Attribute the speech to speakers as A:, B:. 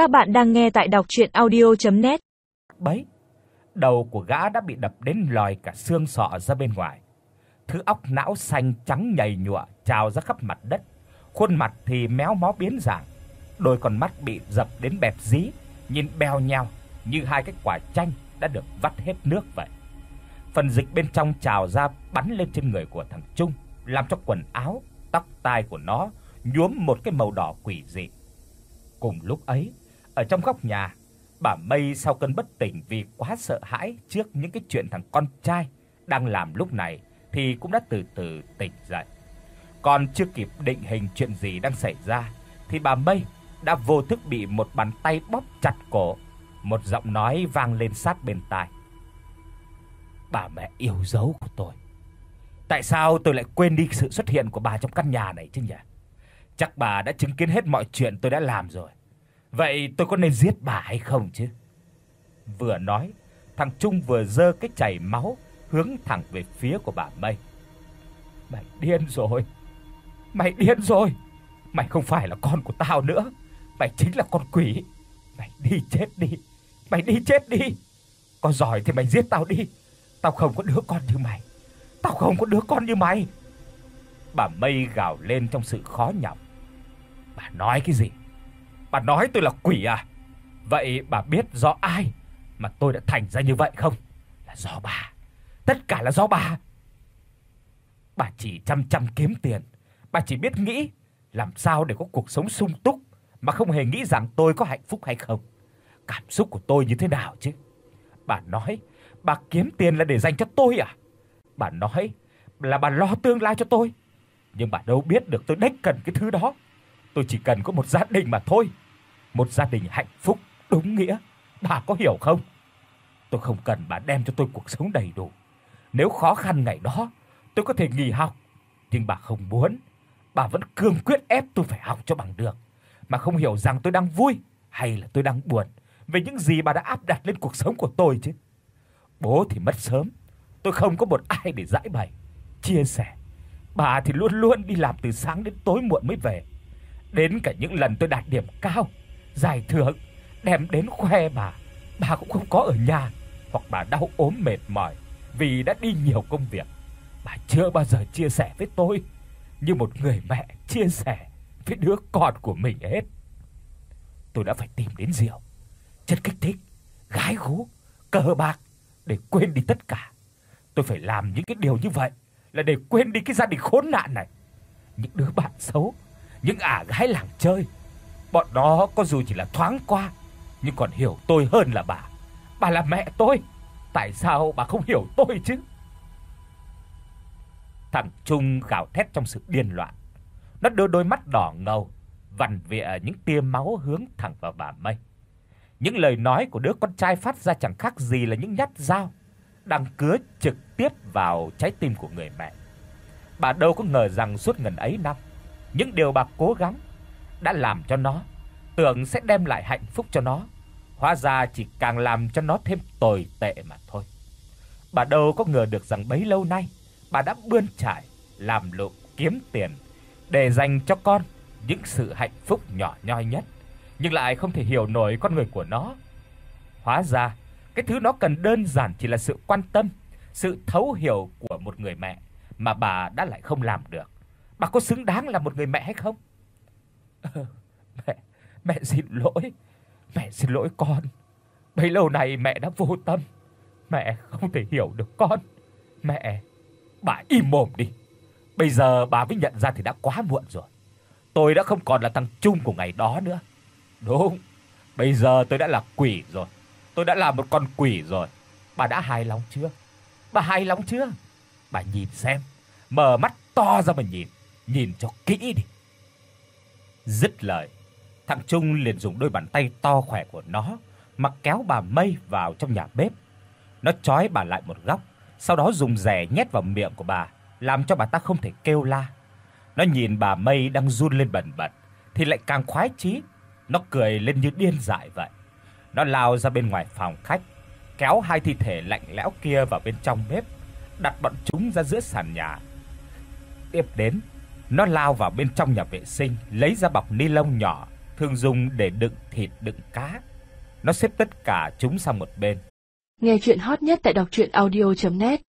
A: Các bạn đang nghe tại đọc audio net
B: Bấy, đầu của gã đã bị đập đến lòi cả xương sọ ra bên ngoài. Thứ óc não xanh trắng nhầy nhụa trào ra khắp mặt đất, khuôn mặt thì méo mó biến dạng, đôi con mắt bị dập đến bẹp dí, nhìn bèo nhèo như hai cái quả chanh đã được vắt hết nước vậy. Phần dịch bên trong trào ra bắn lên trên người của thằng Trung, làm cho quần áo, tóc tai của nó nhuốm một cái màu đỏ quỷ dị. Cùng lúc ấy, ở trong góc nhà, bà Mây sau cơn bất tỉnh vì quá sợ hãi trước những cái chuyện thằng con trai đang làm lúc này thì cũng đã từ từ tỉnh dậy. Còn chưa kịp định hình chuyện gì đang xảy ra thì bà Mây đã vô thức bị một bàn tay bóp chặt cổ, một giọng nói vang lên sát bên tai. Bà mẹ yêu dấu của tôi. Tại sao tôi lại quên đi sự xuất hiện của bà trong căn nhà này chứ nhỉ? Chắc bà đã chứng kiến hết mọi chuyện tôi đã làm rồi. Vậy tôi có nên giết bà hay không chứ? Vừa nói, thằng Trung vừa giơ cái chảy máu hướng thẳng về phía của bà Mây. Mày điên rồi. Mày điên rồi. Mày không phải là con của tao nữa. Mày chính là con quỷ. Mày đi chết đi. Mày đi chết đi. Có giỏi thì mày giết tao đi. Tao không có đứa con như mày. Tao không có đứa con như mày. Bà Mây gào lên trong sự khó nhọc. Bà nói cái gì? Bà nói tôi là quỷ à? Vậy bà biết do ai mà tôi đã thành ra như vậy không? Là do bà. Tất cả là do bà. Bà chỉ chăm chăm kiếm tiền, bà chỉ biết nghĩ làm sao để có cuộc sống sung túc mà không hề nghĩ rằng tôi có hạnh phúc hay không. Cảm xúc của tôi như thế nào chứ? Bà nói bà kiếm tiền là để dành cho tôi à? Bà nói là bà lo tương lai cho tôi. Nhưng bà đâu biết được tôi đếch cần cái thứ đó. Tôi chỉ cần có một gia đình mà thôi. Một gia đình hạnh phúc đúng nghĩa. Bà có hiểu không? Tôi không cần bà đem cho tôi cuộc sống đầy đủ. Nếu khó khăn ngày đó, tôi có thể nghỉ học, nhưng bà không muốn. Bà vẫn cương quyết ép tôi phải học cho bằng được, mà không hiểu rằng tôi đang vui hay là tôi đang buồn về những gì bà đã áp đặt lên cuộc sống của tôi chứ. Bố thì mất sớm, tôi không có một ai để giải bày, chia sẻ. Bà thì luôn luôn đi làm từ sáng đến tối muộn mới về. Đến cả những lần tôi đạt điểm cao, giải thưởng đem đến khoe bà, bà cũng không có ở nhà hoặc bà đau ốm mệt mỏi vì đã đi nhiều công việc. Bà chưa bao giờ chia sẻ với tôi như một người mẹ chia sẻ với đứa con của mình hết. Tôi đã phải tìm đến rượu, chất kích thích, gái gú, cờ bạc để quên đi tất cả. Tôi phải làm những cái điều như vậy là để quên đi cái gia đình khốn nạn này. Những đứa bạn xấu, những ả gái làng chơi, bọn nó có dù chỉ là thoáng qua nhưng còn hiểu tôi hơn là bà. Bà là mẹ tôi, tại sao bà không hiểu tôi chứ? Thằng Trung gào thét trong sự điên loạn. Nó đưa đôi mắt đỏ ngầu, vằn vẹo những tia máu hướng thẳng vào bà Mây. Những lời nói của đứa con trai phát ra chẳng khác gì là những nhát dao đang cứa trực tiếp vào trái tim của người mẹ. Bà đâu có ngờ rằng suốt ngần ấy năm, những điều bà cố gắng đã làm cho nó, tưởng sẽ đem lại hạnh phúc cho nó, hóa ra chỉ càng làm cho nó thêm tồi tệ mà thôi. Bà đâu có ngờ được rằng bấy lâu nay bà đã bươn trải làm lụng kiếm tiền để dành cho con những sự hạnh phúc nhỏ nhoi nhất, nhưng lại không thể hiểu nổi con người của nó. Hóa ra, cái thứ nó cần đơn giản chỉ là sự quan tâm, sự thấu hiểu của một người mẹ mà bà đã lại không làm được. Bà có xứng đáng là một người mẹ hay không? mẹ, mẹ xin lỗi. Mẹ xin lỗi con. Bấy lâu nay mẹ đã vô tâm. Mẹ không thể hiểu được con. Mẹ, bà im mồm đi. Bây giờ bà mới nhận ra thì đã quá muộn rồi. Tôi đã không còn là thằng chung của ngày đó nữa. Đúng. Bây giờ tôi đã là quỷ rồi. Tôi đã là một con quỷ rồi. Bà đã hài lòng chưa? Bà hài lòng chưa? Bà nhìn xem, mở mắt to ra mà nhìn, nhìn cho kỹ đi. Dứt lời, thằng Trung liền dùng đôi bàn tay to khỏe của nó mà kéo bà Mây vào trong nhà bếp. Nó trói bà lại một góc, sau đó dùng rẻ nhét vào miệng của bà, làm cho bà ta không thể kêu la. Nó nhìn bà Mây đang run lên bần bật thì lại càng khoái chí, nó cười lên như điên dại vậy. Nó lao ra bên ngoài phòng khách, kéo hai thi thể lạnh lẽo kia vào bên trong bếp, đặt bọn chúng ra giữa sàn nhà. Tiếp đến, nó lao vào bên trong nhà vệ sinh, lấy ra bọc ni lông nhỏ thường dùng để đựng thịt đựng cá. Nó xếp tất cả chúng sang một bên.
C: Nghe truyện hot nhất tại doctruyenaudio.net